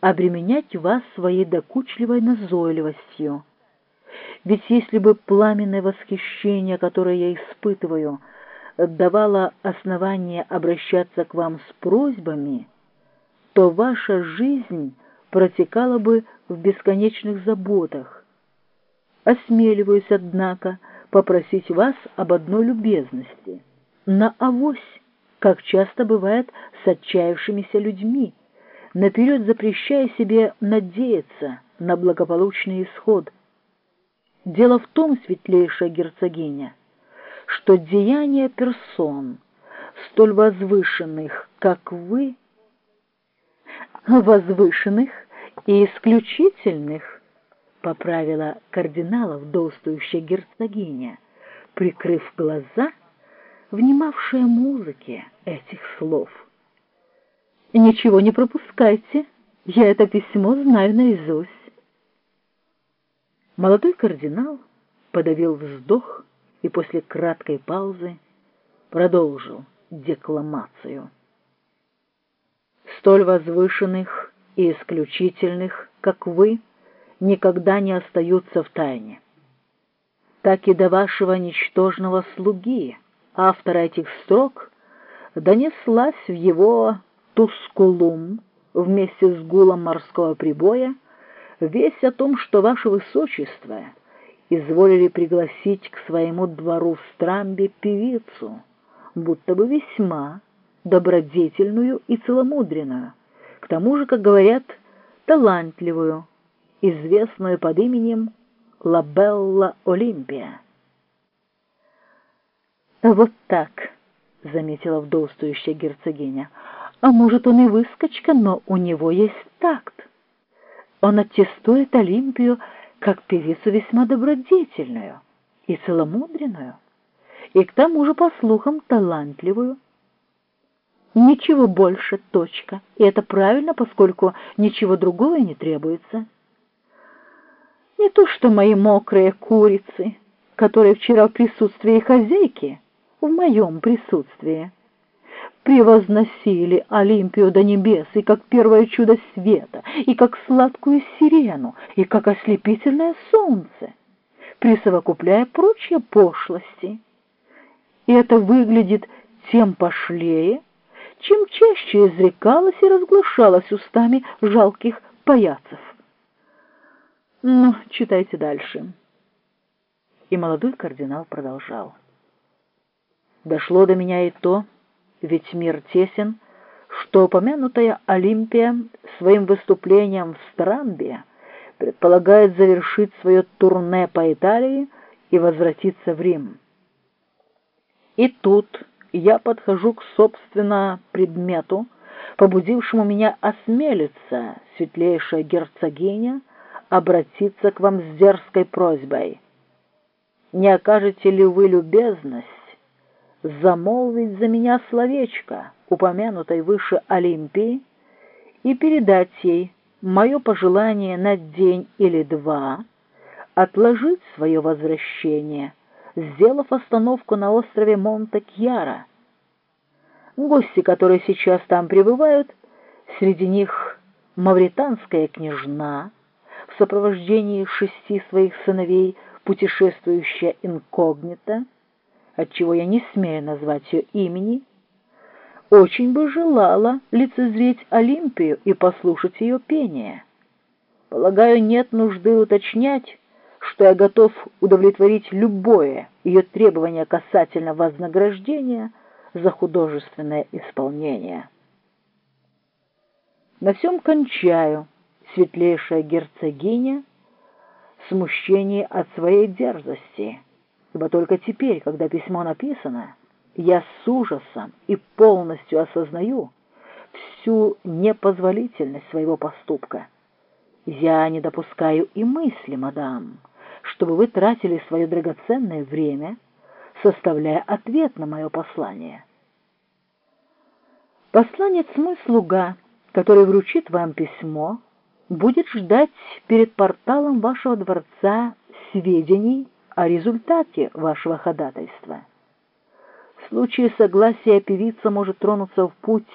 обременять вас своей докучливой назойливостью. Ведь если бы пламенное восхищение, которое я испытываю, давало основание обращаться к вам с просьбами, то ваша жизнь протекала бы в бесконечных заботах. Осмеливаюсь, однако, попросить вас об одной любезности. На авось, как часто бывает с отчаявшимися людьми, наперед запрещая себе надеяться на благополучный исход. Дело в том, светлейшая герцогиня, что деяния персон, столь возвышенных, как вы, возвышенных и исключительных, поправила кардинала вдовствующая герцогиня, прикрыв глаза, внимавшая музыке этих слов. «Ничего не пропускайте, я это письмо знаю наизусть». Молодой кардинал подавил вздох и после краткой паузы продолжил декламацию. «Столь возвышенных и исключительных, как вы, никогда не остаются в тайне. Так и до вашего ничтожного слуги, автора этих строк, донеслась в его Тускулум вместе с гулом морского прибоя весть о том, что ваше высочество изволили пригласить к своему двору в Страмбе певицу, будто бы весьма добродетельную и целомудренную, к тому же, как говорят, талантливую, известную под именем Лабелла Олимпия. «Вот так», — заметила вдовствующая герцогиня, — а может, он и выскочка, но у него есть такт. Он аттестует Олимпию как певицу весьма добродетельную и целомудренную, и к тому же, по слухам, талантливую. Ничего больше, точка. И это правильно, поскольку ничего другого и не требуется. Не то что мои мокрые курицы, которые вчера в присутствии хозяйки, в моем присутствии, превозносили Олимпию до небес и как первое чудо света, и как сладкую сирену, и как ослепительное солнце, присовокупляя прочие пошлости. И это выглядит тем пошлее, чем чаще изрекалось и разглашалось устами жалких паяцев. Ну, читайте дальше. И молодой кардинал продолжал. Дошло до меня и то, ведь мир тесен, что упомянутая Олимпия своим выступлением в Страмбе предполагает завершить свое турне по Италии и возвратиться в Рим. И тут я подхожу к, собственно, предмету, побудившему меня осмелиться, светлейшая герцогиня, обратиться к вам с дерзкой просьбой. Не окажете ли вы любезность замолвить за меня словечко, упомянутой выше Олимпии, и передать ей мое пожелание на день или два отложить свое возвращение, сделав остановку на острове Монте-Кьяра. Гости, которые сейчас там пребывают, среди них мавританская княжна в сопровождении шести своих сыновей, путешествующая инкогнито, отчего я не смею назвать ее имени, очень бы желала лицезреть Олимпию и послушать ее пение. Полагаю, нет нужды уточнять, что я готов удовлетворить любое ее требование касательно вознаграждения за художественное исполнение. На всем кончаю, светлейшая герцогиня, смущение от своей дерзости — ибо только теперь, когда письмо написано, я с ужасом и полностью осознаю всю непозволительность своего поступка. Я не допускаю и мысли, мадам, чтобы вы тратили свое драгоценное время, составляя ответ на мое послание. Посланец мой слуга, который вручит вам письмо, будет ждать перед порталом вашего дворца сведений о результате вашего ходатайства. В случае согласия певица может тронуться в путь